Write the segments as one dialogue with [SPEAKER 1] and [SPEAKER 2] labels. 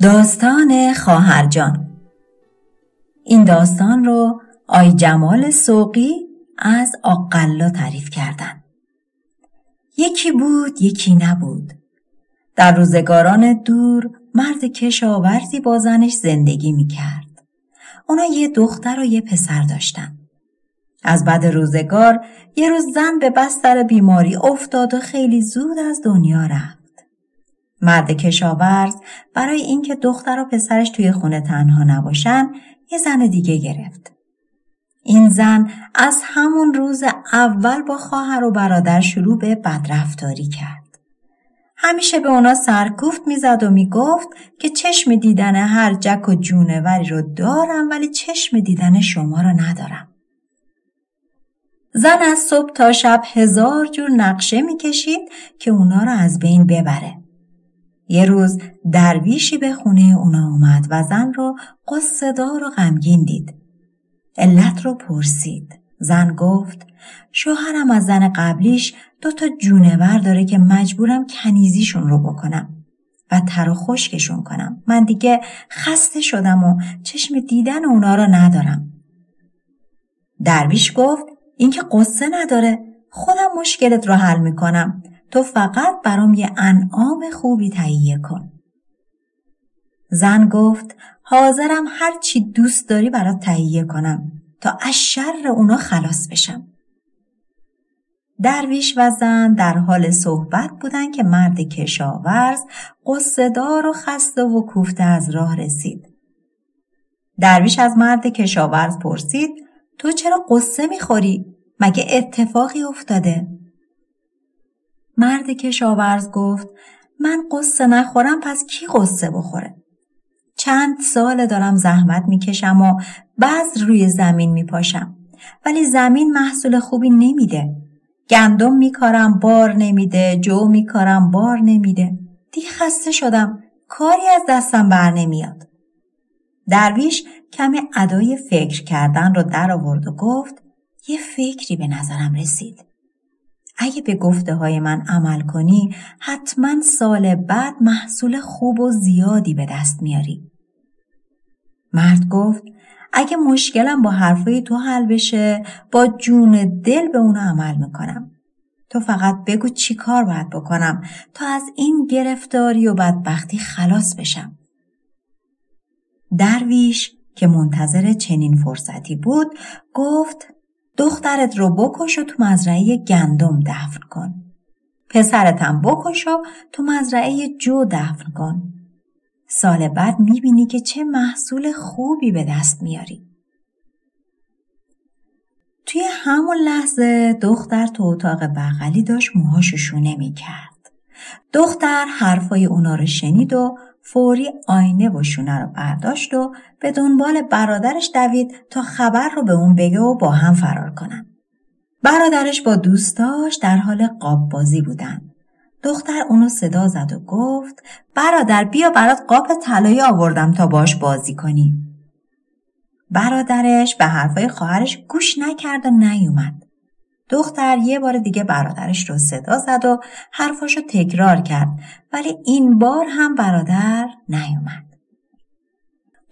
[SPEAKER 1] داستان خواهرجان این داستان رو آی جمال سوقی از آقلا تعریف کردن یکی بود یکی نبود در روزگاران دور مرد کشاورزی با زنش زندگی می کرد. اونا یه دختر و یه پسر داشتن. از بعد روزگار یه روز زن به بستر بیماری افتاد و خیلی زود از دنیا رفت. مرد کشاورز برای اینکه دختر و پسرش توی خونه تنها نباشن یه زن دیگه گرفت. این زن از همون روز اول با خواهر و برادر شروع به بدرفتاری کرد. همیشه به اونا سرکوفت می‌زد و می‌گفت که چشم دیدن هر جک و جونوری رو دارم ولی چشم دیدن شما رو ندارم. زن از صبح تا شب هزار جور نقشه می‌کشید که اونا رو از بین ببره. یه روز درویشی به خونه اونا اومد و زن رو قصدار و غمگین دید. علت رو پرسید. زن گفت شوهرم از زن قبلیش دو تا جونور داره که مجبورم کنیزیشون رو بکنم و تر و خشکشون کنم. من دیگه خسته شدم و چشم دیدن اونا رو ندارم. درویش گفت اینکه قصه نداره خودم مشکلت رو حل می‌کنم تو فقط برام یه انعام خوبی تهیه کن. زن گفت حاضرم هر چی دوست داری برات تهیه کنم تا از شر اونا خلاص بشم. درویش و زن در حال صحبت بودن که مرد کشاورز قصدار و خسته و کوفته از راه رسید. درویش از مرد کشاورز پرسید تو چرا قصه می‌خوری؟ مگه اتفاقی افتاده؟ مرد کشاورز گفت من قصه نخورم پس کی قصه بخوره؟ چند سال دارم زحمت می‌کشم و بعض روی زمین میپاشم ولی زمین محصول خوبی نمیده. گندم میکارم بار نمیده، جو میکارم بار نمیده. دی خسته شدم، کاری از دستم بر نمیاد. درویش کمی ادای فکر کردن رو در آورد و گفت یه فکری به نظرم رسید. اگه به گفته های من عمل کنی حتما سال بعد محصول خوب و زیادی به دست میاری. مرد گفت اگه مشکلم با حرفای تو حل بشه با جون دل به اونو عمل می‌کنم. تو فقط بگو چی کار باید بکنم تا از این گرفتاری و بدبختی خلاص بشم. درویش که منتظر چنین فرصتی بود گفت دخترت رو بکش و تو مزرعه گندم دفن کن. پسرتم بکش و تو مزرعه جو دفن کن. سال بعد می‌بینی که چه محصول خوبی به دست میاری. توی همون لحظه دختر تو اتاق بغلی داشت موهاشو شونه می‌کرد. دختر حرفای اونا رو شنید و فوری آینه و شونه رو برداشت و به دنبال برادرش دوید تا خبر رو به اون بگه و با هم فرار کنن. برادرش با دوستاش در حال قاب بازی بودن. دختر اونو صدا زد و گفت برادر بیا برات قاب طلایی آوردم تا باش بازی کنی. برادرش به حرفای خواهرش گوش نکرد و نیومد. دختر یه بار دیگه برادرش رو صدا زد و حرفاشو تکرار کرد ولی این بار هم برادر نیومد.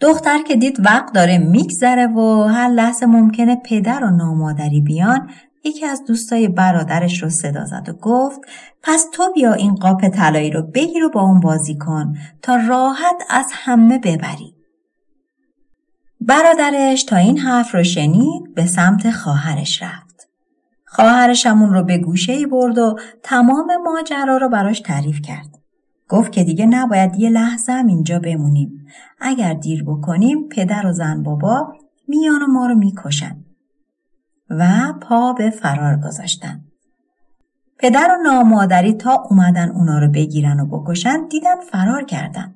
[SPEAKER 1] دختر که دید وقت داره میگذره و هر لحظه ممکنه پدر و نامادری بیان یکی از دوستای برادرش رو صدا زد و گفت پس تو بیا این قاپ طلایی رو بگیر و با اون بازی کن تا راحت از همه ببری. برادرش تا این حرف رو شنید به سمت خواهرش رفت. خواهرش همون رو به گوشه ای برد و تمام ماجرا رو براش تعریف کرد. گفت که دیگه نباید یه لحظه هم اینجا بمونیم. اگر دیر بکنیم پدر و زن بابا میان و ما رو می‌کشن. و پا به فرار گذاشتن. پدر و نامادری تا اومدن اونا رو بگیرن و بکشن دیدن فرار کردن.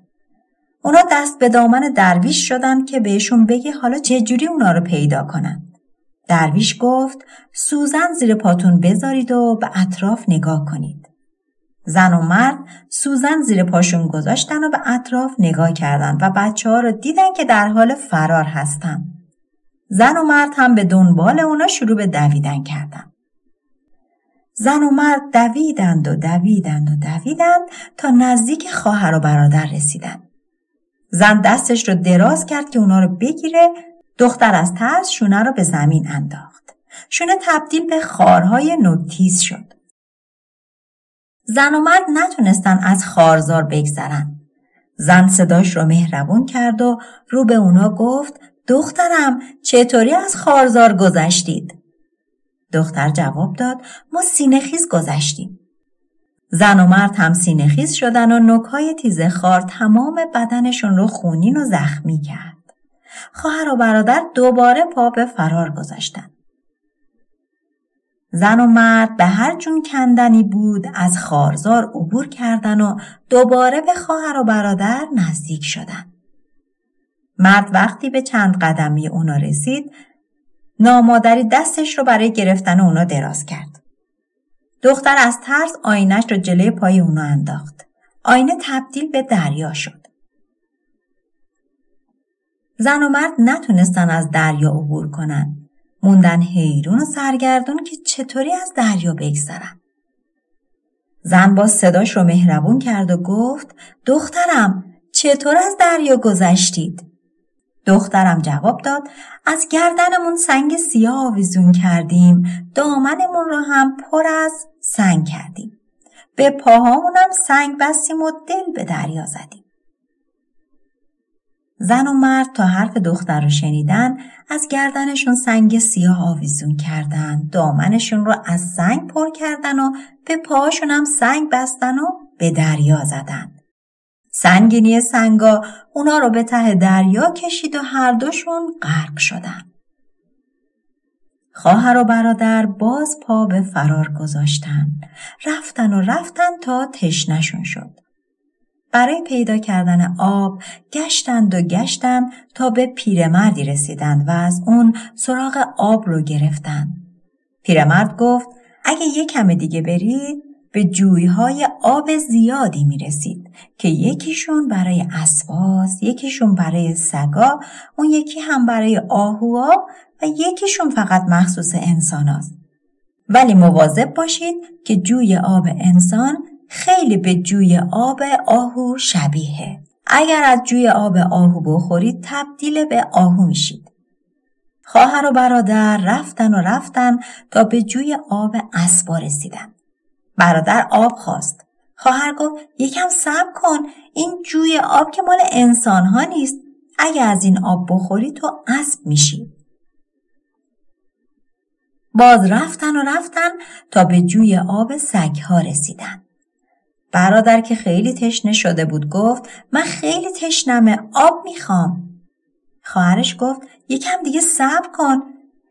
[SPEAKER 1] اونا دست به دامن درویش شدن که بهشون بگه حالا چجوری اونا رو پیدا کنن. درویش گفت سوزن زیر پاتون بذارید و به اطراف نگاه کنید. زن و مرد سوزن زیر پاشون گذاشتن و به اطراف نگاه کردن و بچه ها رو دیدن که در حال فرار هستن. زن و مرد هم به دنبال اونا شروع به دویدن کردن. زن و مرد دویدند و دویدند و دویدند تا نزدیک خواهر و برادر رسیدن. زن دستش رو دراز کرد که اونا رو بگیره دختر از ترس شونه رو به زمین انداخت. شونه تبدیل به خارهای نوتیز شد. زن و مرد نتونستن از خارزار بگذرن. زن صداش رو مهربون کرد و رو به اونا گفت دخترم چطوری از خارزار گذشتید؟ دختر جواب داد ما سینهخیز گذشتیم. زن و مرد هم سینهخیز شدن و نوکهای تیز خار تمام بدنشون رو خونین و زخمی کرد. خواهر و برادر دوباره پا به فرار گذاشتن. زن و مرد به هر جون کندنی بود از خارزار عبور کردن و دوباره به خواهر و برادر نزدیک شدن. مرد وقتی به چند قدمی اونا رسید نامادری دستش رو برای گرفتن اونا دراز کرد. دختر از ترس آینش رو جلوی پای اونا انداخت. آینه تبدیل به دریا شد. زن و مرد نتونستن از دریا عبور کنن. موندن حیرون و سرگردون که چطوری از دریا بگذرن. زن با صداش رو مهربون کرد و گفت دخترم چطور از دریا گذشتید؟ دخترم جواب داد از گردنمون سنگ سیاه آویزون کردیم دامنمون رو هم پر از سنگ کردیم به پاهامونم سنگ بستیم و دل به دریا زدیم زن و مرد تا حرف دختر رو شنیدن از گردنشون سنگ سیاه آویزون کردن دامنشون رو از سنگ پر کردن و به پاهاشون هم سنگ بستن و به دریا زدن سنگینی سنگا اونا رو به ته دریا کشید و هر دوشون غرق شدن. خواهر و برادر باز پا به فرار گذاشتن. رفتن و رفتن تا تشنشون شد. برای پیدا کردن آب گشتند و گشتند تا به پیرمردی رسیدند و از اون سراغ آب رو گرفتند. پیرمرد گفت اگه یه کم دیگه برید به جویهای آب زیادی می رسید که یکیشون برای اسواس، یکیشون برای سگا، اون یکی هم برای آهوها و یکیشون فقط مخصوص انسان هست. ولی مواظب باشید که جوی آب انسان خیلی به جوی آب آهو شبیه. اگر از جوی آب آهو بخورید تبدیل به آهو میشید. خواهر و برادر رفتن و رفتن تا به جوی آب اسبا رسیدن. برادر آب خواست. خواهر گفت یکم صبر کن این جوی آب که مال انسان ها نیست. اگه از این آب بخوری تو اسب میشی. باز رفتن و رفتن تا به جوی آب سگ ها رسیدن. برادر که خیلی تشنه شده بود گفت من خیلی تشنمه آب می‌خوام. خواهرش گفت یکم دیگه صبر کن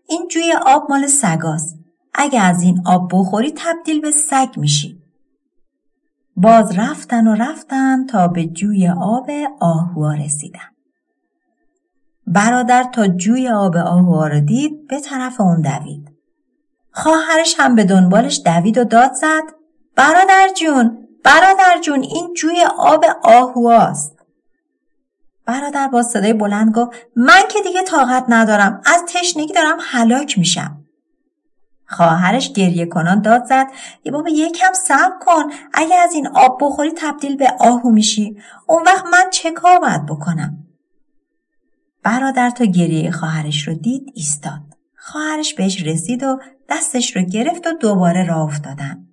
[SPEAKER 1] این جوی آب مال سگاست. اگه از این آب بخوری تبدیل به سگ میشی. باز رفتن و رفتن تا به جوی آب آهوا رسیدن. برادر تا جوی آب آهوا رو دید به طرف اون دوید. خواهرش هم به دنبالش دوید و داد زد برادر جون برادر جون این جوی آب آهواست. برادر با صدای بلند گفت من که دیگه طاقت ندارم از تشنگی دارم هلاک میشم. خواهرش گریه کنان داد زد ای بابا یکم صبر کن اگه از این آب بخوری تبدیل به آهو میشی اون وقت من چه کار باید بکنم برادر تا گریه خواهرش رو دید ایستاد خواهرش بهش رسید و دستش رو گرفت و دوباره راه افتادن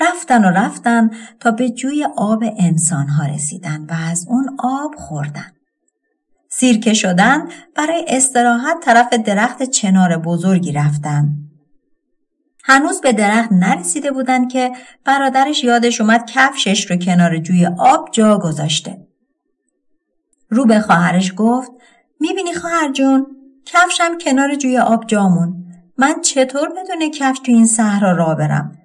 [SPEAKER 1] رفتن و رفتن تا به جوی آب انسان ها رسیدن و از اون آب خوردن سیرکه شدن برای استراحت طرف درخت چنار بزرگی رفتن. هنوز به درخت نرسیده بودن که برادرش یادش اومد کفشش رو کنار جوی آب جا گذاشته. رو به خواهرش گفت می‌بینی خواهر جون کفشم کنار جوی آب جامون من چطور بدون کفش تو این صحرا را برم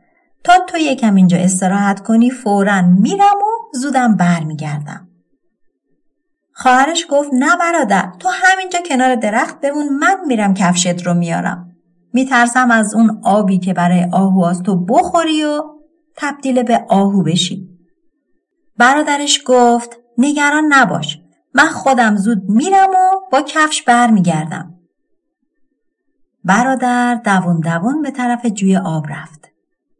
[SPEAKER 1] تا تو یکم اینجا استراحت کنی فورا میرم و زودم برمیگردم. خواهرش گفت نه برادر تو همینجا کنار درخت بمون من میرم کفشت رو میارم میترسم از اون آبی که برای آهو تو بخوری و تبدیل به آهو بشی. برادرش گفت نگران نباش من خودم زود میرم و با کفش برمیگردم. برادر دوون دوون به طرف جوی آب رفت.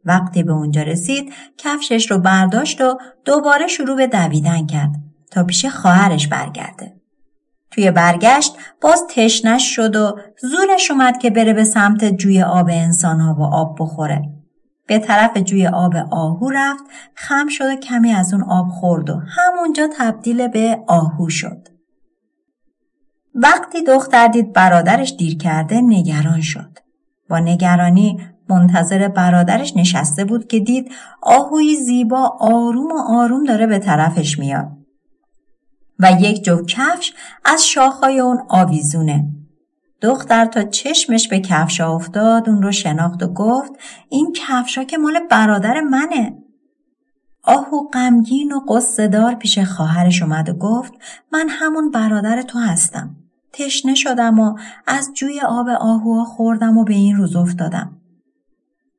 [SPEAKER 1] وقتی به اونجا رسید کفشش رو برداشت و دوباره شروع به دویدن کرد تا پیش خواهرش برگرده. توی برگشت باز تشنش شد و زورش اومد که بره به سمت جوی آب انسانها و آب بخوره. به طرف جوی آب آهو رفت خم شد و کمی از اون آب خورد و همونجا تبدیل به آهو شد. وقتی دختر دید برادرش دیر کرده نگران شد. با نگرانی منتظر برادرش نشسته بود که دید آهوی زیبا آروم و آروم داره به طرفش میاد. و یک جو کفش از شاخهای اون آویزونه. دختر تا چشمش به کفش افتاد اون رو شناخت و گفت این کفشا که مال برادر منه. آهو غمگین و قصدار پیش خواهرش اومد و گفت من همون برادر تو هستم. تشنه شدم و از جوی آب آهوها خوردم و به این روز افتادم.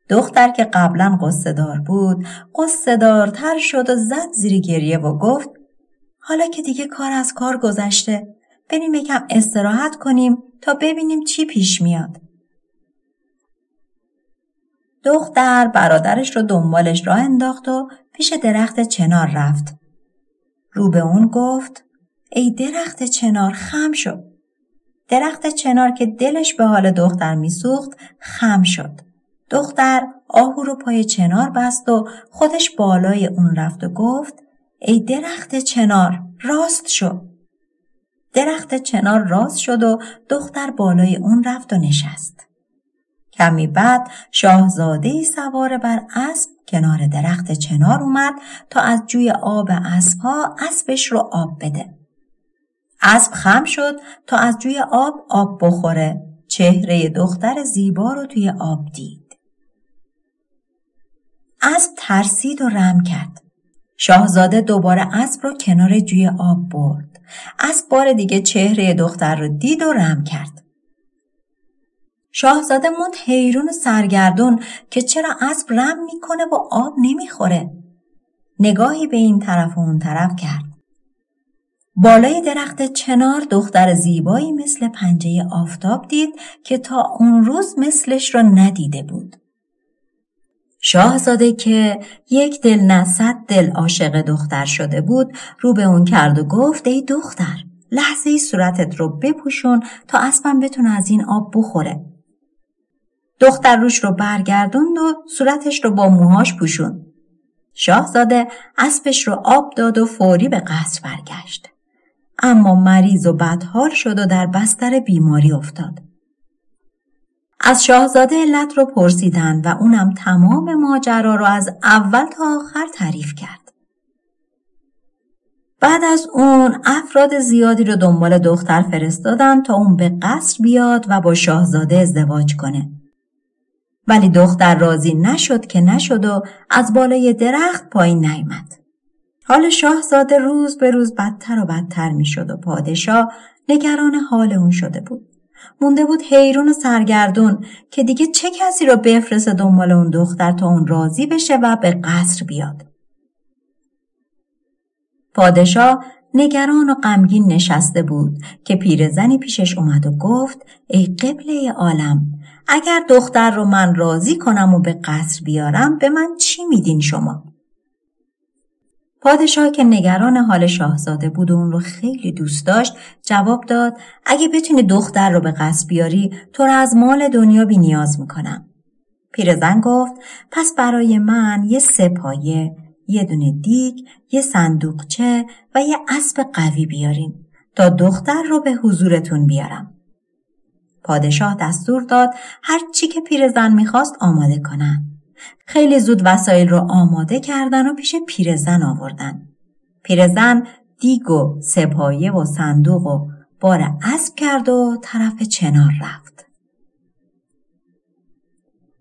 [SPEAKER 1] دختر که قبلا قصه دار بود قصه دارتر شد و زد زیر گریه و گفت حالا که دیگه کار از کار گذشته بریم یکم استراحت کنیم تا ببینیم چی پیش میاد. دختر برادرش رو دنبالش راه انداخت و پیش درخت چنار رفت. رو به اون گفت ای درخت چنار خم شد. درخت چنار که دلش به حال دختر میسوخت خم شد. دختر آهو رو پای چنار بست و خودش بالای اون رفت و گفت ای درخت چنار راست شد. درخت چنار راست شد و دختر بالای اون رفت و نشست. کمی بعد شاهزاده سوار بر اسب کنار درخت چنار اومد تا از جوی آب اسبها اسبش رو آب بده. اسب خم شد تا از جوی آب آب بخوره. چهره دختر زیبا رو توی آب دید. اسب ترسید و رم کرد. شاهزاده دوباره اسب رو کنار جوی آب برد. اسب بار دیگه چهره دختر رو دید و رم کرد. شاهزاده موند حیرون و سرگردون که چرا اسب رم می‌کنه و آب نمی‌خوره. نگاهی به این طرف و اون طرف کرد. بالای درخت چنار دختر زیبایی مثل پنجه آفتاب دید که تا اون روز مثلش را ندیده بود. شاهزاده که یک دل نه دل عاشق دختر شده بود رو به اون کرد و گفت ای دختر لحظه ای صورتت رو بپوشون تا اسبم بتونه از این آب بخوره. دختر روش رو برگردوند و صورتش رو با موهاش پوشون. شاهزاده اسبش رو آب داد و فوری به قصر برگشت. اما مریض و بدحال شد و در بستر بیماری افتاد. از شاهزاده علت رو پرسیدند و اونم تمام ماجرا رو از اول تا آخر تعریف کرد. بعد از اون افراد زیادی رو دنبال دختر فرستادن تا اون به قصر بیاد و با شاهزاده ازدواج کنه. ولی دختر راضی نشد که نشد و از بالای درخت پایین نیامد. حال شاهزاده روز به روز بدتر و بدتر می‌شد و پادشاه نگران حال اون شده بود. مونده بود حیرون و سرگردون که دیگه چه کسی را بفرسته دنبال اون دختر تا اون راضی بشه و به قصر بیاد. پادشاه نگران و غمگین نشسته بود که پیرزنی پیشش اومد و گفت ای قبله عالم اگر دختر رو من راضی کنم و به قصر بیارم به من چی میدین شما؟ پادشاه که نگران حال شاهزاده بود و اون رو خیلی دوست داشت جواب داد اگه بتونی دختر رو به قصد بیاری تو رو از مال دنیا بی نیاز می‌کنم. پیرزن گفت پس برای من یه سپایه، یه دونه دیگ، یه صندوقچه و یه اسب قوی بیارین تا دختر رو به حضورتون بیارم. پادشاه دستور داد هر چی که پیرزن می‌خواست آماده کنن. خیلی زود وسایل رو آماده کردن و پیش پیرزن آوردن. پیرزن دیگ و سپایه و صندوق و بار اسب کرد و طرف چنار رفت.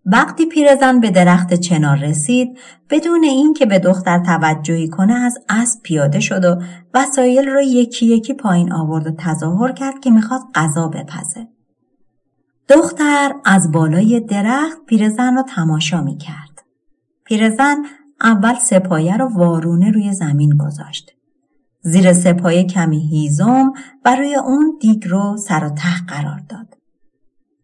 [SPEAKER 1] وقتی پیرزن به درخت چنار رسید بدون اینکه به دختر توجهی کنه از اسب پیاده شد و وسایل رو یکی یکی پایین آورد و تظاهر کرد که می‌خواد غذا بپزه. دختر از بالای درخت پیرزن را تماشا می‌کرد. پیرزن اول سپایه رو وارونه روی زمین گذاشت. زیر سپایه کمی هیزم و روی اون دیگ رو سر و ته قرار داد.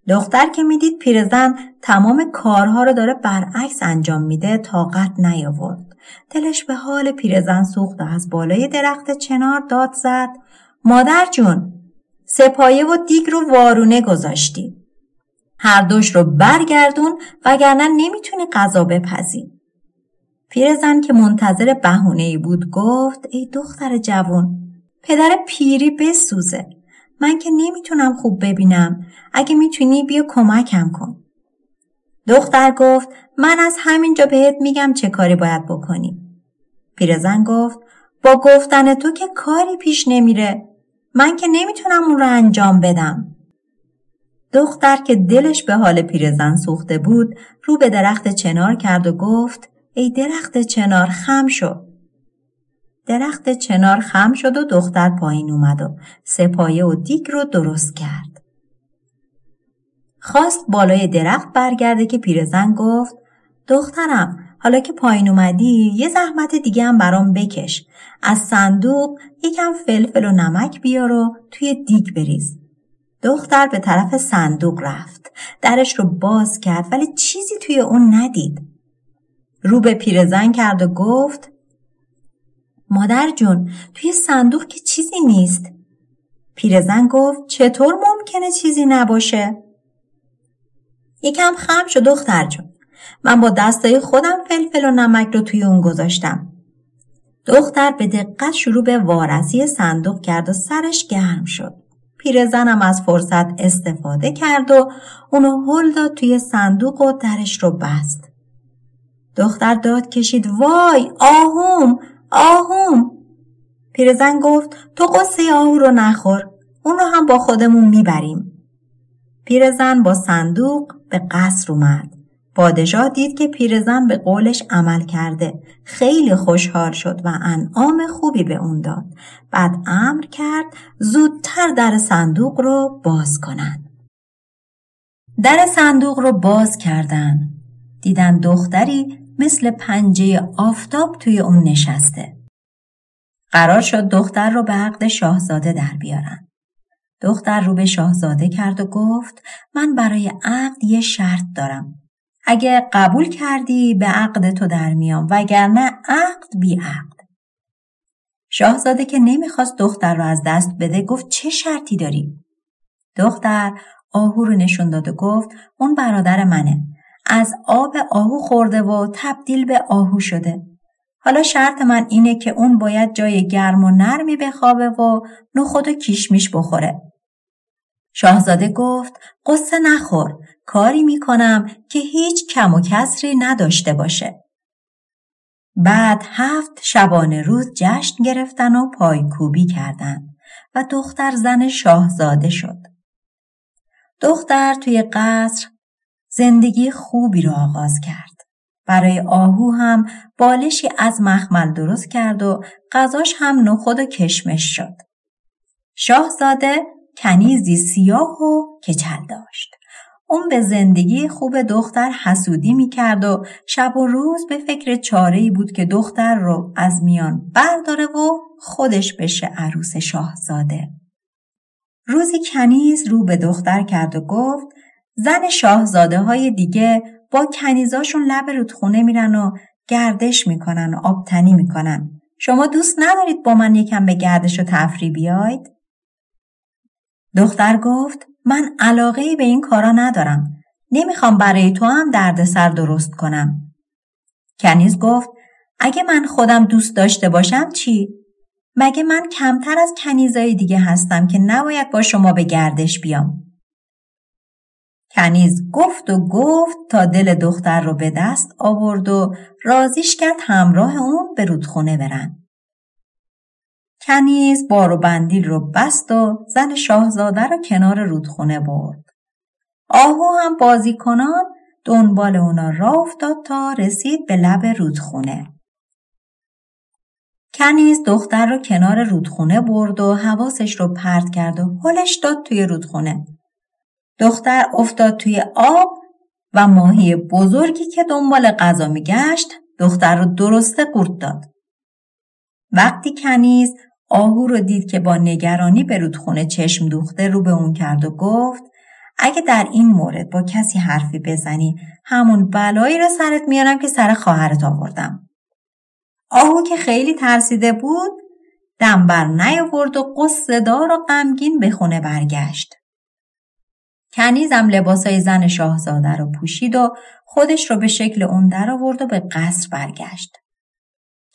[SPEAKER 1] دختر که می‌دید پیرزن تمام کارها رو داره برعکس انجام میده طاقت نیاورد. دلش به حال پیرزن سوخت و از بالای درخت چنار داد زد. مادر جون سپایه و دیگ رو وارونه گذاشتی. هر دوش رو برگردون وگرنه نمی‌تونی غذا بپزی. پیرزن که منتظر بهونه ای بود گفت ای دختر جوان پدر پیری بسوزه. من که نمی‌تونم خوب ببینم. اگه می‌تونی بیا کمکم کن. دختر گفت من از همینجا بهت میگم چه کاری باید بکنی. پیرزن گفت با گفتن تو که کاری پیش نمیره. من که نمی‌تونم اون رو انجام بدم. دختر که دلش به حال پیرزن سوخته بود رو به درخت چنار کرد و گفت ای درخت چنار خم شد. درخت چنار خم شد و دختر پایین اومد و سپایه و دیگ رو درست کرد. خواست بالای درخت برگرده که پیرزن گفت دخترم حالا که پایین اومدی یه زحمت دیگه هم برام بکش. از صندوق یکم فلفل و نمک بیار و توی دیگ بریز. دختر به طرف صندوق رفت. درش رو باز کرد ولی چیزی توی اون ندید. رو به پیرزن کرد و گفت مادر جون توی صندوق که چیزی نیست. پیرزن گفت چطور ممکنه چیزی نباشه؟ یکم خم شد دختر جون. من با دستای خودم فلفل و نمک رو توی اون گذاشتم. دختر به دقت شروع به وارسی صندوق کرد و سرش گرم شد. پیرزنم از فرصت استفاده کرد و اونو هل داد توی صندوق و درش رو بست. دختر داد کشید وای آهوم آهوم. پیرزن گفت تو قصه آهو رو نخور اون رو هم با خودمون می‌بریم. پیرزن با صندوق به قصر اومد. پادشاه دید که پیرزن به قولش عمل کرده خیلی خوشحال شد و انعام خوبی به اون داد بعد امر کرد زودتر در صندوق رو باز کنند در صندوق رو باز کردن دیدن دختری مثل پنجه آفتاب توی اون نشسته. قرار شد دختر رو به عقد شاهزاده در بیارن. دختر رو به شاهزاده کرد و گفت من برای عقد یه شرط دارم. اگه قبول کردی به عقد تو در میام وگرنه عقد بی عقد. شاهزاده که نمی‌خواست دختر رو از دست بده گفت چه شرطی داری؟ دختر آهو رو نشون داد و گفت اون برادر منه. از آب آهو خورده و تبدیل به آهو شده. حالا شرط من اینه که اون باید جای گرم و نرمی بخوابه و نخود و کیشمیش بخوره. شاهزاده گفت قصه نخور کاری می‌کنم که هیچ کم و کسری نداشته باشه. بعد هفت شبانه روز جشن گرفتن و پایکوبی کردن و دختر زن شاهزاده شد. دختر توی قصر زندگی خوبی را آغاز کرد. برای آهو هم بالشی از مخمل درست کرد و غذاش هم نخود و کشمش شد. شاهزاده کنیزی سیاه و کچل داشت. اون به زندگی خوب دختر حسودی می کرد و شب و روز به فکر چاره بود که دختر رو از میان برداره و خودش بشه عروس شاهزاده. روزی کنیز رو به دختر کرد و گفت زن شاهزاده های دیگه با کنیزاشون لب رودخونه میرن و گردش می‌کنن و آبتنی می‌کنن. شما دوست ندارید با من یکم به گردش و تفری بیاید؟ دختر گفت من علاقه به این کارا ندارم. نمی‌خوام برای تو هم دردسر درست کنم. کنیز گفت اگه من خودم دوست داشته باشم چی؟ مگه من کمتر از کنیزای دیگه هستم که نباید با شما به گردش بیام. کنیز گفت و گفت تا دل دختر رو به دست آورد و رازیش کرد همراه اون به رودخونه برن. کنیز بار و بندیل رو بست و زن شاهزاده رو کنار رودخونه برد. آهو هم بازی کنان دنبال اونا راه افتاد تا رسید به لب رودخونه. کنیز دختر رو کنار رودخونه برد و حواسش رو پرت کرد و هلش داد توی رودخونه. دختر افتاد توی آب و ماهی بزرگی که دنبال غذا میگشت دختر رو درسته قورت داد. وقتی کنیز آهو رو دید که با نگرانی به رودخونه چشم دوخته رو به اون کرد و گفت اگه در این مورد با کسی حرفی بزنی همون بلایی رو سرت میارم که سر خواهرت آوردم. آهو که خیلی ترسیده بود دم نیاورد و قصه دار و غمگین به خونه برگشت. کنیزم لباسای زن شاهزاده رو پوشید و خودش رو به شکل اون در آورد و به قصر برگشت.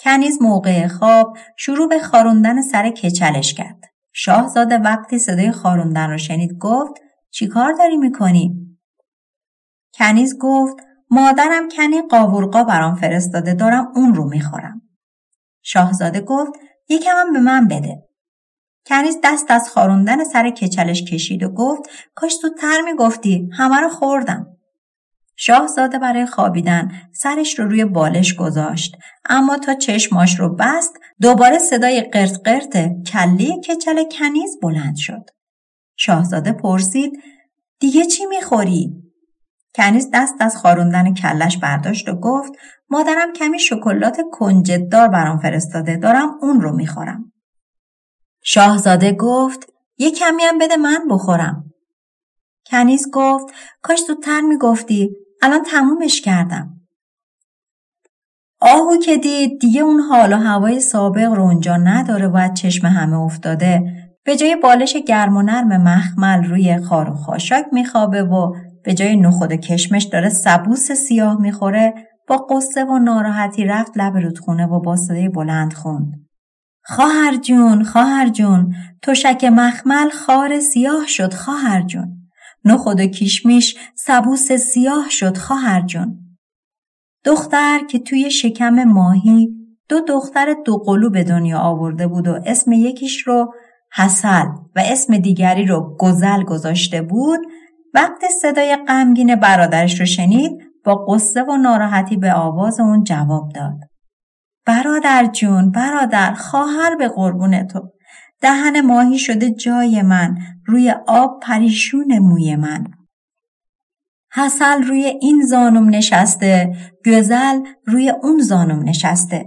[SPEAKER 1] کنیز موقع خواب شروع به خاروندن سر کچلش کرد. شاهزاده وقتی صدای خاروندن رو شنید گفت چی کار داری می‌کنی؟ کنیز گفت مادرم کنی قاورقا برام فرستاده دارم اون رو می‌خورم. شاهزاده گفت یکم هم به من بده. کنیز دست از خاروندن سر کچلش کشید و گفت کاش زودتر می‌گفتی همه رو خوردم. شاهزاده برای خوابیدن سرش رو روی بالش گذاشت اما تا چشماش رو بست دوباره صدای قرت قرت کله کچل کنیز بلند شد. شاهزاده پرسید دیگه چی می‌خوری؟ کنیز دست از خاروندن کلش برداشت و گفت مادرم کمی شکلات کنجدار برام فرستاده دارم اون رو می‌خورم. شاهزاده گفت یه کمی هم بده من بخورم. کنیز گفت کاش زودتر می‌گفتی الان تمومش کردم. آهو که دید دیگه اون حال و هوای سابق رو اونجا نداره و چشم همه افتاده به جای بالش گرم و نرم مخمل روی خار و خاشاک میخوابه و به جای نخود کشمش داره سبوس سیاه می‌خوره با قصه و ناراحتی رفت لب رودخونه و با صدای بلند خوند. خواهر جون خواهر جون تشک مخمل خار سیاه شد خواهر جون نخود و کیشمیش سبوس سیاه شد خواهر جون دختر که توی شکم ماهی دو دختر دو قلو به دنیا آورده بود و اسم یکیش رو حسل و اسم دیگری رو گزل گذاشته بود وقتی صدای غمگین برادرش رو شنید با قصه و ناراحتی به آواز اون جواب داد. برادر جون برادر خواهر به قربون تو دهن ماهی شده جای من روی آب پریشون موی من. حسل روی این زانم نشسته گزل روی اون زانم نشسته.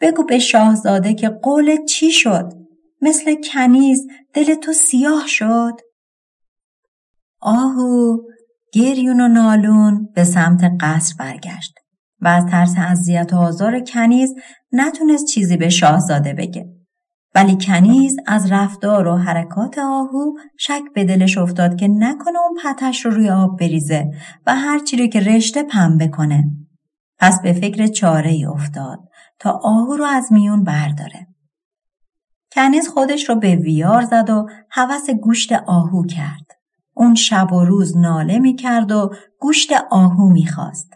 [SPEAKER 1] بگو به شاهزاده که قول چی شد؟ مثل کنیز دل تو سیاه شد. آهو گریون و نالون به سمت قصر برگشت و از ترس اذیت و آزار کنیز نتونست چیزی به شاهزاده بگه. ولی کنیز از رفتار و حرکات آهو شک به دلش افتاد که نکنه اون پتش رو روی آب بریزه و هرچی رو که رشته پنبه کنه. پس به فکر چاره ای افتاد تا آهو رو از میون برداره. کنیز خودش رو به ویار زد و حوس گوشت آهو کرد. اون شب و روز ناله می کرد و گوشت آهو می خواست.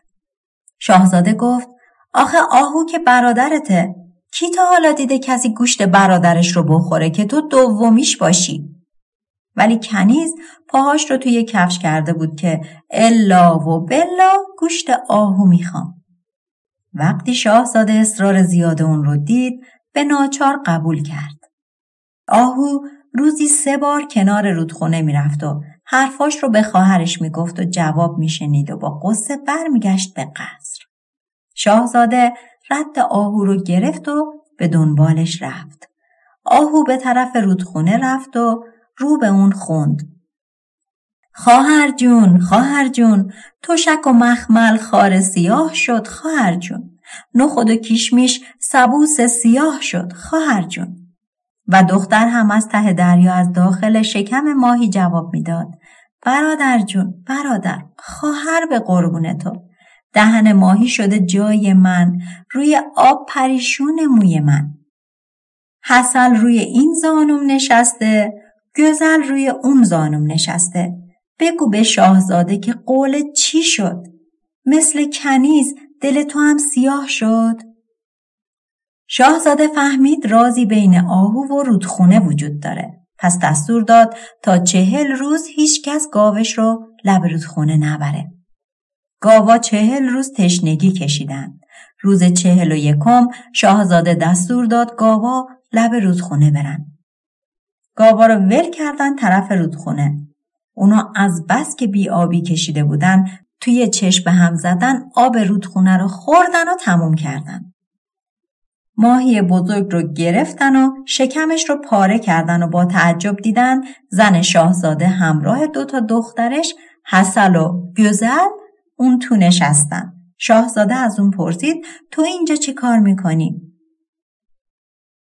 [SPEAKER 1] شاهزاده گفت آخه آهو که برادرته کی تا حالا دیده کسی گوشت برادرش رو بخوره که تو دومیش باشی؟ ولی کنیز پاهاش رو توی کفش کرده بود که الا و بلا گوشت آهو می‌خوام. وقتی شاهزاده اصرار زیاد اون رو دید به ناچار قبول کرد. آهو روزی سه بار کنار رودخونه می‌رفت و حرفاش رو به خواهرش می‌گفت و جواب میشنید و با قصه برمیگشت به قصر. شاهزاده رد آهو رو گرفت و به دنبالش رفت. آهو به طرف رودخونه رفت و رو به اون خوند. خواهر جون، خواهر جون، تشک و مخمل خار سیاه شد خواهر جون. نخود و کیشمیش سبوس سیاه شد خواهر جون. و دختر هم از ته دریا از داخل شکم ماهی جواب می‌داد. برادر جون، برادر، خواهر به قربون تو. دهن ماهی شده جای من روی آب پریشون موی من. حسل روی این زانم نشسته گزل روی اون زانم نشسته. بگو به شاهزاده که قول چی شد؟ مثل کنیز دل تو هم سیاه شد. شاهزاده فهمید رازی بین آهو و رودخونه وجود داره. پس دستور داد تا چهل روز هیچ کس گاوش رو لب رودخونه نبره. گاوا چهل روز تشنگی کشیدند. روز چهل و یکم شاهزاده دستور داد گاوا لب رودخونه برن. گاوا رو ول کردن طرف رودخونه. اونا از بس که بی آبی کشیده بودن توی چشم به هم زدن آب رودخونه رو خوردن و تموم کردن. ماهی بزرگ رو گرفتن و شکمش رو پاره کردن و با تعجب دیدن زن شاهزاده همراه دوتا دخترش حسل و گزل اون تو نشستن. شاهزاده از اون پرسید تو اینجا چی کار می‌کنی؟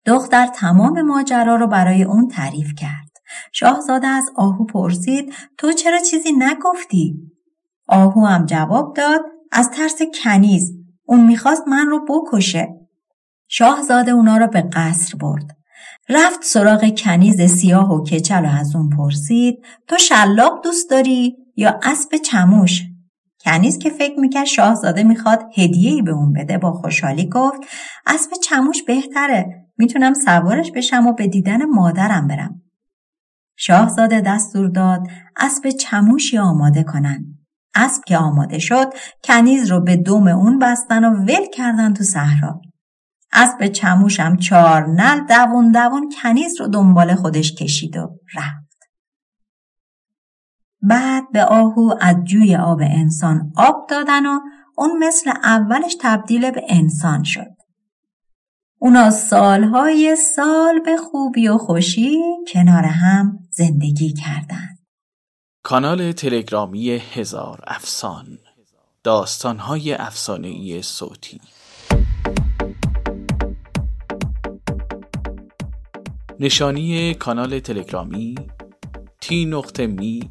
[SPEAKER 1] دختر تمام ماجرا رو برای اون تعریف کرد. شاهزاده از آهو پرسید تو چرا چیزی نگفتی؟ آهو هم جواب داد از ترس کنیز اون می‌خواست من رو بکشه. شاهزاده اونا را به قصر برد. رفت سراغ کنیز سیاه و کچل و از اون پرسید تو شلاق دوست داری یا اسب چموش؟ کنیز که فکر می‌کرد شاهزاده می‌خواد هدیه‌ای به اون بده با خوشحالی گفت اسب چموش بهتره می‌تونم سوارش بشم و به دیدن مادرم برم. شاهزاده دستور داد اسب چموشی آماده کنن. اسب که آماده شد کنیز رو به دوم اون بستن و ول کردن تو صحرا. اسب چموشم چار نل دوون دوون کنیز رو دنبال خودش کشید و رفت. بعد به آهو از جوی آب انسان آب دادن و اون مثل اولش تبدیل به انسان شد. اونا سالهای سال به خوبی و خوشی کنار هم زندگی کردند.
[SPEAKER 2] کانال تلگرامی هزار افسان داستانهای افسانه‌ای صوتی نشانی کانال تلگرامی t نقطه me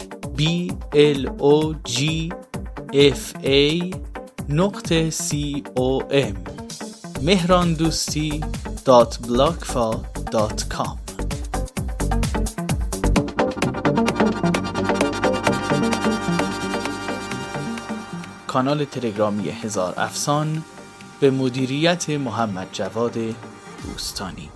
[SPEAKER 2] b l o g f a نقطه c o m مهران دوستی دات دات کام کانال تلگرامی هزار افسان به مدیریت محمد جواد دوستانی